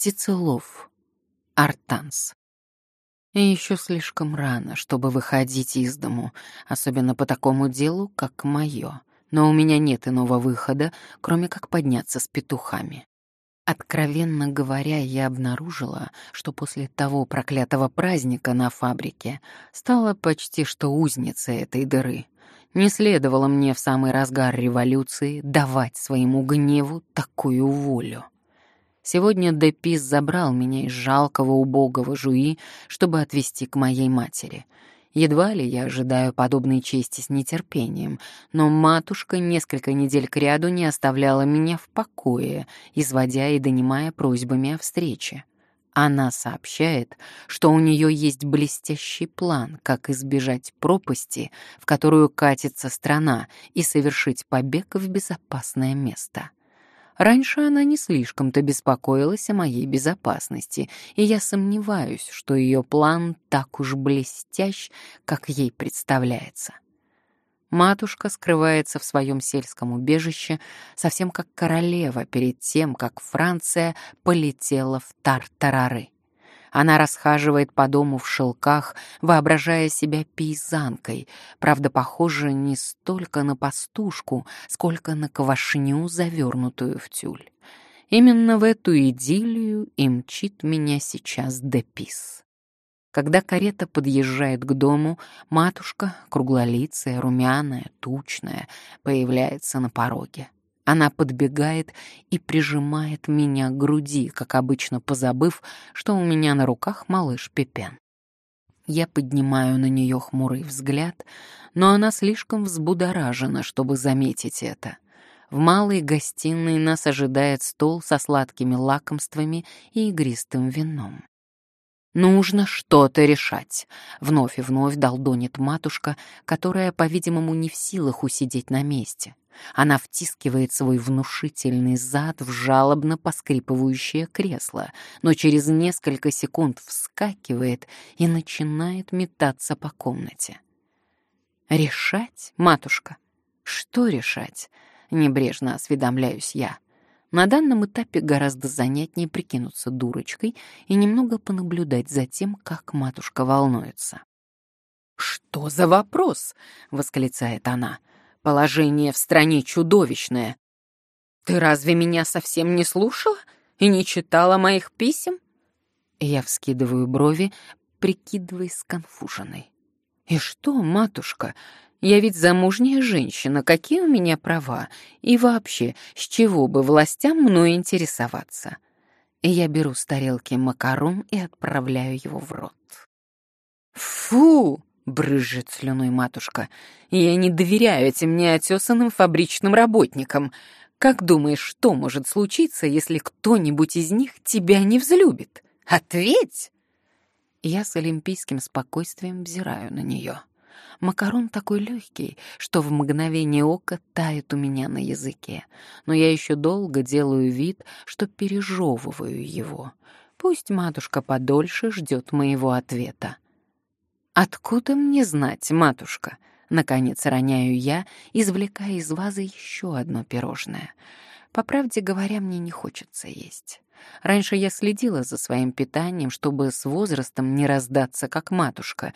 Птицелов. Артанс. И еще слишком рано, чтобы выходить из дому, особенно по такому делу, как мое. Но у меня нет иного выхода, кроме как подняться с петухами. Откровенно говоря, я обнаружила, что после того проклятого праздника на фабрике стала почти что узницей этой дыры. Не следовало мне в самый разгар революции давать своему гневу такую волю. Сегодня Депис забрал меня из жалкого убогого жуи, чтобы отвезти к моей матери. Едва ли я ожидаю подобной чести с нетерпением, но матушка несколько недель кряду не оставляла меня в покое, изводя и донимая просьбами о встрече. Она сообщает, что у нее есть блестящий план, как избежать пропасти, в которую катится страна, и совершить побег в безопасное место. Раньше она не слишком-то беспокоилась о моей безопасности, и я сомневаюсь, что ее план так уж блестящ, как ей представляется. Матушка скрывается в своем сельском убежище, совсем как королева перед тем, как Франция полетела в Тартарары. Она расхаживает по дому в шелках, воображая себя пейзанкой, правда, похожа не столько на пастушку, сколько на квашню, завернутую в тюль. Именно в эту идиллию и мчит меня сейчас Депис. Когда карета подъезжает к дому, матушка, круглолицая, румяная, тучная, появляется на пороге. Она подбегает и прижимает меня к груди, как обычно позабыв, что у меня на руках малыш Пепен. Я поднимаю на нее хмурый взгляд, но она слишком взбудоражена, чтобы заметить это. В малой гостиной нас ожидает стол со сладкими лакомствами и игристым вином. «Нужно что-то решать», — вновь и вновь долдонит матушка, которая, по-видимому, не в силах усидеть на месте. Она втискивает свой внушительный зад в жалобно поскрипывающее кресло, но через несколько секунд вскакивает и начинает метаться по комнате. «Решать, матушка? Что решать?» — небрежно осведомляюсь я. На данном этапе гораздо занятнее прикинуться дурочкой и немного понаблюдать за тем, как матушка волнуется. «Что за вопрос?» — восклицает она. Положение в стране чудовищное. Ты разве меня совсем не слушала и не читала моих писем? Я вскидываю брови, прикидываясь сконфуженной. И что, матушка, я ведь замужняя женщина, какие у меня права? И вообще, с чего бы властям мной интересоваться? Я беру с тарелки макарон и отправляю его в рот. Фу! брызжет слюной матушка. «Я не доверяю этим неотесанным фабричным работникам. Как думаешь, что может случиться, если кто-нибудь из них тебя не взлюбит? Ответь!» Я с олимпийским спокойствием взираю на нее. Макарон такой легкий, что в мгновение ока тает у меня на языке, но я еще долго делаю вид, что пережевываю его. Пусть матушка подольше ждет моего ответа. «Откуда мне знать, матушка?» Наконец роняю я, извлекая из вазы еще одно пирожное. По правде говоря, мне не хочется есть. Раньше я следила за своим питанием, чтобы с возрастом не раздаться, как матушка.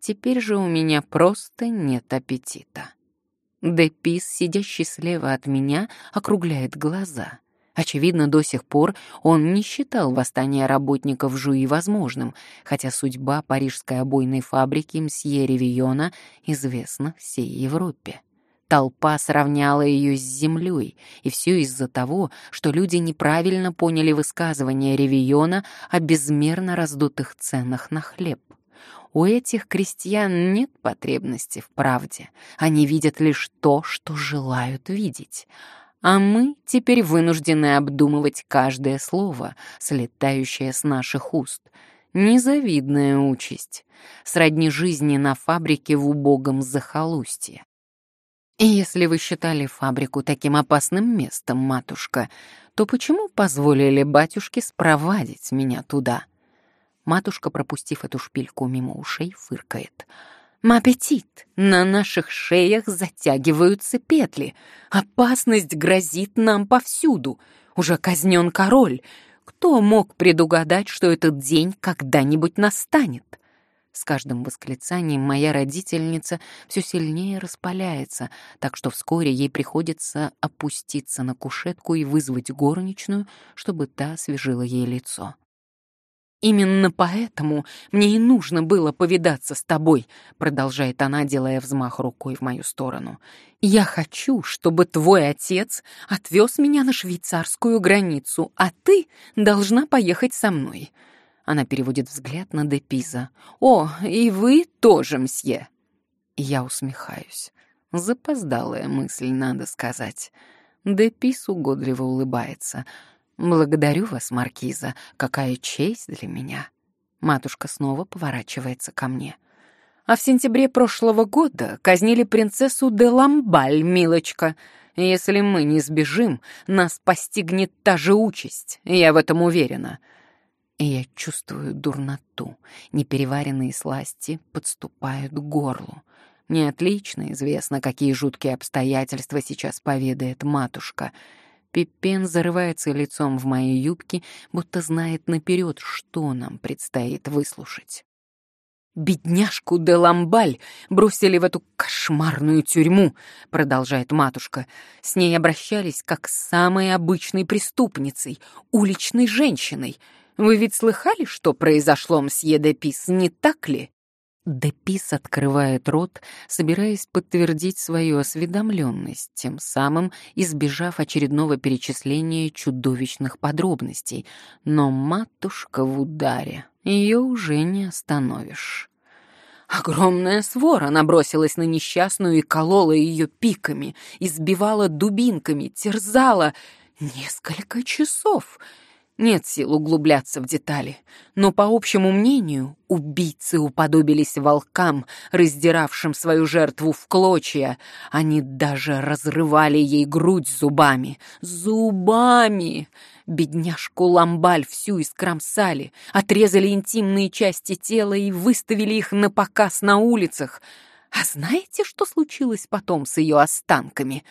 Теперь же у меня просто нет аппетита. Депис, сидящий слева от меня, округляет глаза. Очевидно, до сих пор он не считал восстание работников Жуи возможным, хотя судьба парижской обойной фабрики мсье Ревиона известна всей Европе. Толпа сравняла ее с землей, и все из-за того, что люди неправильно поняли высказывание Ревиона о безмерно раздутых ценах на хлеб. У этих крестьян нет потребности в правде, они видят лишь то, что желают видеть — а мы теперь вынуждены обдумывать каждое слово, слетающее с наших уст. Незавидная участь, сродни жизни на фабрике в убогом захолустье. Если вы считали фабрику таким опасным местом, матушка, то почему позволили батюшке спровадить меня туда? Матушка, пропустив эту шпильку мимо ушей, фыркает — Аппетит! На наших шеях затягиваются петли. Опасность грозит нам повсюду. Уже казнен король. Кто мог предугадать, что этот день когда-нибудь настанет? С каждым восклицанием моя родительница все сильнее распаляется, так что вскоре ей приходится опуститься на кушетку и вызвать горничную, чтобы та освежила ей лицо. «Именно поэтому мне и нужно было повидаться с тобой», продолжает она, делая взмах рукой в мою сторону. «Я хочу, чтобы твой отец отвез меня на швейцарскую границу, а ты должна поехать со мной». Она переводит взгляд на Депиза. «О, и вы тоже, мсье!» Я усмехаюсь. Запоздалая мысль, надо сказать. Депиз угодливо улыбается — «Благодарю вас, Маркиза. Какая честь для меня!» Матушка снова поворачивается ко мне. «А в сентябре прошлого года казнили принцессу де Ламбаль, милочка. Если мы не сбежим, нас постигнет та же участь, я в этом уверена». И я чувствую дурноту. Непереваренные сласти подступают к горлу. Мне отлично известно, какие жуткие обстоятельства сейчас поведает матушка — Пиппен зарывается лицом в мои юбки, будто знает наперед, что нам предстоит выслушать. «Бедняжку де Ламбаль бросили в эту кошмарную тюрьму», — продолжает матушка. «С ней обращались как с самой обычной преступницей, уличной женщиной. Вы ведь слыхали, что произошло, мсье де Пис, не так ли?» Депис открывает рот, собираясь подтвердить свою осведомленность, тем самым избежав очередного перечисления чудовищных подробностей. Но матушка в ударе, ее уже не остановишь. Огромная свора набросилась на несчастную и колола ее пиками, избивала дубинками, терзала несколько часов — нет сил углубляться в детали, но, по общему мнению, убийцы уподобились волкам, раздиравшим свою жертву в клочья. Они даже разрывали ей грудь зубами. Зубами! Бедняжку Ламбаль всю искромсали, отрезали интимные части тела и выставили их на показ на улицах. А знаете, что случилось потом с ее останками?»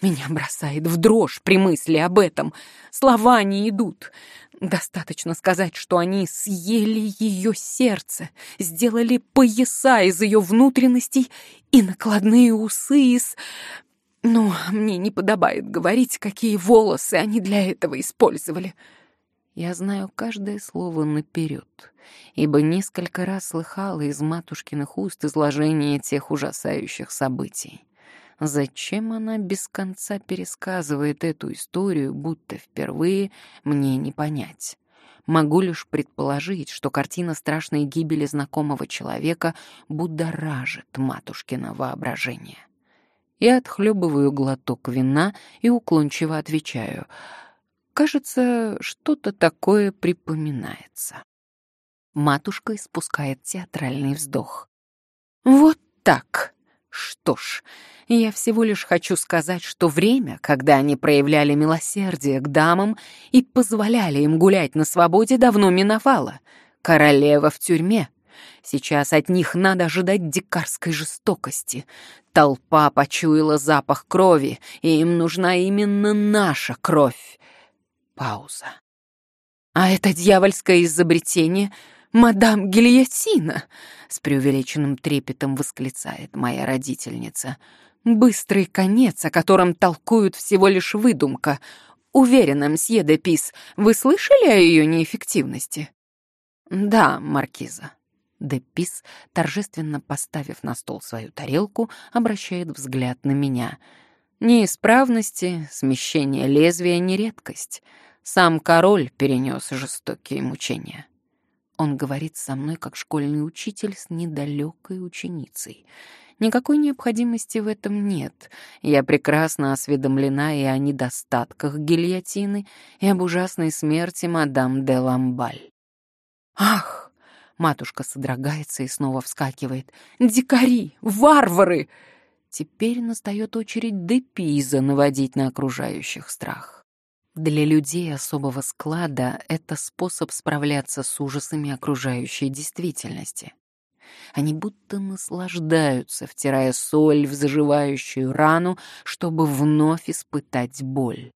Меня бросает в дрожь при мысли об этом. Слова не идут. Достаточно сказать, что они съели ее сердце, сделали пояса из ее внутренностей и накладные усы из... Ну, мне не подобает говорить, какие волосы они для этого использовали. Я знаю каждое слово наперед, ибо несколько раз слыхала из матушкиных уст изложение тех ужасающих событий. Зачем она без конца пересказывает эту историю, будто впервые, мне не понять. Могу лишь предположить, что картина страшной гибели знакомого человека будоражит матушкино воображение. Я отхлебываю глоток вина и уклончиво отвечаю. Кажется, что-то такое припоминается. Матушка испускает театральный вздох. «Вот так!» Что ж, я всего лишь хочу сказать, что время, когда они проявляли милосердие к дамам и позволяли им гулять на свободе, давно миновало. Королева в тюрьме. Сейчас от них надо ожидать дикарской жестокости. Толпа почуяла запах крови, и им нужна именно наша кровь. Пауза. А это дьявольское изобретение — «Мадам Гильотина!» — с преувеличенным трепетом восклицает моя родительница. «Быстрый конец, о котором толкуют всего лишь выдумка. Уверена, мсье де Пис, вы слышали о ее неэффективности?» «Да, маркиза». Де Пис, торжественно поставив на стол свою тарелку, обращает взгляд на меня. «Неисправности, смещение лезвия — не редкость. Сам король перенес жестокие мучения». Он говорит со мной, как школьный учитель с недалекой ученицей. Никакой необходимости в этом нет. Я прекрасно осведомлена и о недостатках гильотины, и об ужасной смерти мадам де Ламбаль. «Ах!» — матушка содрогается и снова вскакивает. «Дикари! Варвары!» Теперь настает очередь Депиза наводить на окружающих страх. Для людей особого склада это способ справляться с ужасами окружающей действительности. Они будто наслаждаются, втирая соль в заживающую рану, чтобы вновь испытать боль.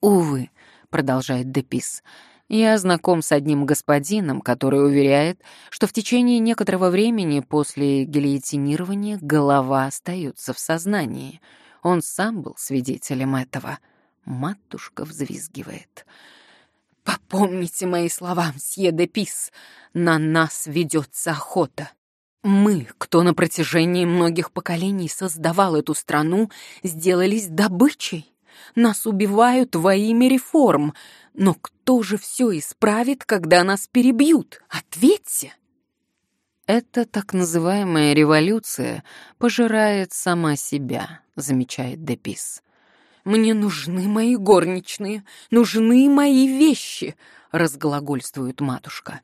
Увы, продолжает Депис. Я знаком с одним господином, который уверяет, что в течение некоторого времени после гильотинирования голова остается в сознании. Он сам был свидетелем этого. Матушка взвизгивает. «Попомните мои слова, мсье де Пис. На нас ведется охота. Мы, кто на протяжении многих поколений создавал эту страну, сделались добычей. Нас убивают во имя реформ. Но кто же все исправит, когда нас перебьют? Ответьте!» «Эта так называемая революция пожирает сама себя», — замечает Депис. «Мне нужны мои горничные, нужны мои вещи», — разглагольствует матушка.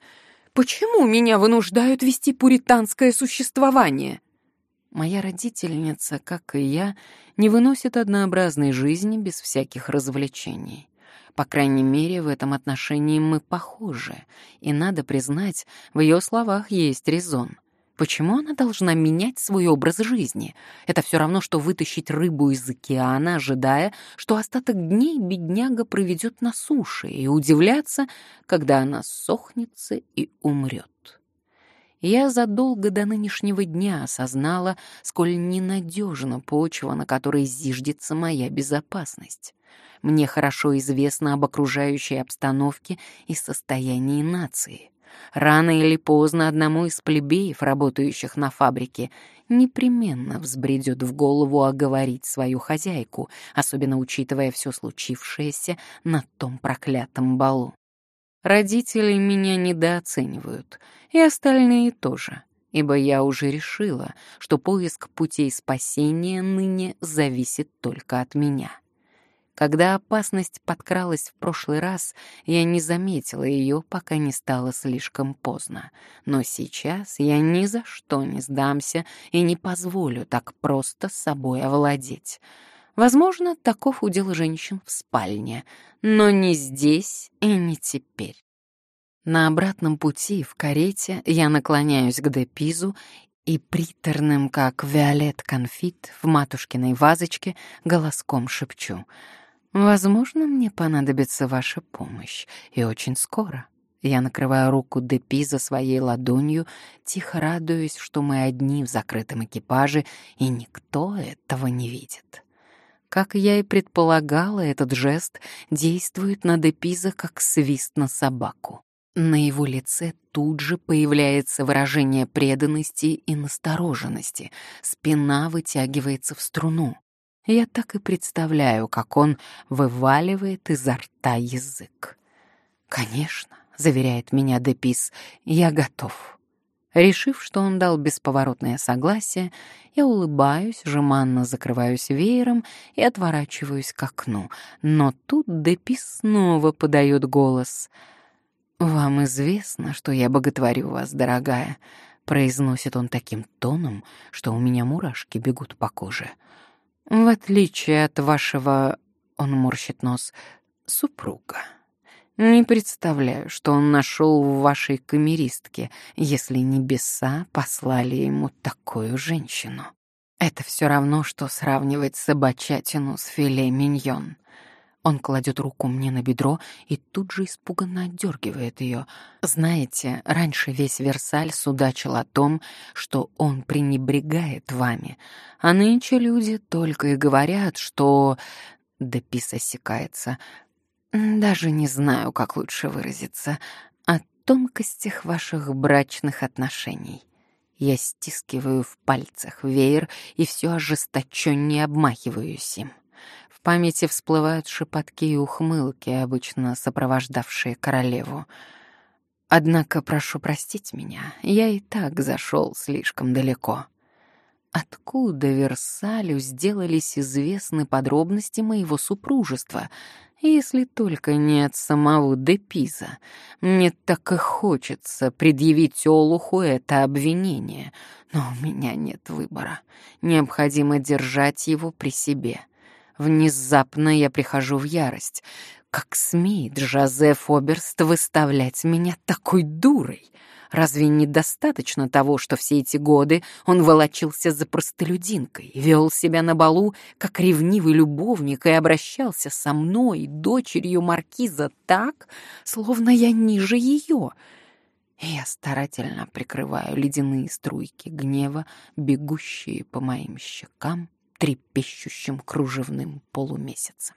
«Почему меня вынуждают вести пуританское существование?» Моя родительница, как и я, не выносит однообразной жизни без всяких развлечений. По крайней мере, в этом отношении мы похожи, и, надо признать, в ее словах есть резон. Почему она должна менять свой образ жизни? Это все равно, что вытащить рыбу из океана, ожидая, что остаток дней бедняга проведет на суше, и удивляться, когда она сохнется и умрет. Я задолго до нынешнего дня осознала, сколь ненадежна почва, на которой зиждется моя безопасность. Мне хорошо известно об окружающей обстановке и состоянии нации. Рано или поздно одному из плебеев, работающих на фабрике, непременно взбредет в голову оговорить свою хозяйку, особенно учитывая все случившееся на том проклятом балу. Родители меня недооценивают, и остальные тоже, ибо я уже решила, что поиск путей спасения ныне зависит только от меня. Когда опасность подкралась в прошлый раз, я не заметила ее, пока не стало слишком поздно. Но сейчас я ни за что не сдамся и не позволю так просто собой овладеть. Возможно, таков удел женщин в спальне, но не здесь и не теперь. На обратном пути в карете я наклоняюсь к Депизу и приторным, как виолет конфит в матушкиной вазочке, голоском шепчу. «Возможно, мне понадобится ваша помощь, и очень скоро». Я накрываю руку Депиза своей ладонью, тихо радуясь, что мы одни в закрытом экипаже, и никто этого не видит. Как я и предполагала, этот жест действует на Депиза как свист на собаку. На его лице тут же появляется выражение преданности и настороженности. Спина вытягивается в струну. Я так и представляю, как он вываливает изо рта язык. «Конечно», — заверяет меня Депис, — «я готов». Решив, что он дал бесповоротное согласие, я улыбаюсь, жеманно закрываюсь веером и отворачиваюсь к окну. Но тут Депис снова подает голос. «Вам известно, что я боготворю вас, дорогая», — произносит он таким тоном, что у меня мурашки бегут по коже. «В отличие от вашего...» — он морщит нос — «супруга». Не представляю, что он нашел в вашей камеристке, если небеса послали ему такую женщину. Это все равно, что сравнивать собачатину с филе миньон. Он кладет руку мне на бедро и тут же испуганно отдергивает ее. Знаете, раньше весь Версаль судачил о том, что он пренебрегает вами, а нынче люди только и говорят, что... Депис осекается — даже не знаю, как лучше выразиться, о тонкостях ваших брачных отношений. Я стискиваю в пальцах веер и все ожесточеннее обмахиваюсь им. Памяти всплывают шепотки и ухмылки, обычно сопровождавшие королеву. Однако прошу простить меня, я и так зашел слишком далеко. Откуда Версалю сделались известны подробности моего супружества, если только не от самого Депиза. Мне так и хочется предъявить Олуху это обвинение, но у меня нет выбора. Необходимо держать его при себе. Внезапно я прихожу в ярость. Как смеет Жозеф Оберст выставлять меня такой дурой? Разве недостаточно того, что все эти годы он волочился за простолюдинкой, вел себя на балу, как ревнивый любовник, и обращался со мной, дочерью маркиза, так, словно я ниже ее? Я старательно прикрываю ледяные струйки гнева, бегущие по моим щекам трепещущим кружевным полумесяцем.